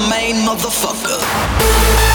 the main motherfucker.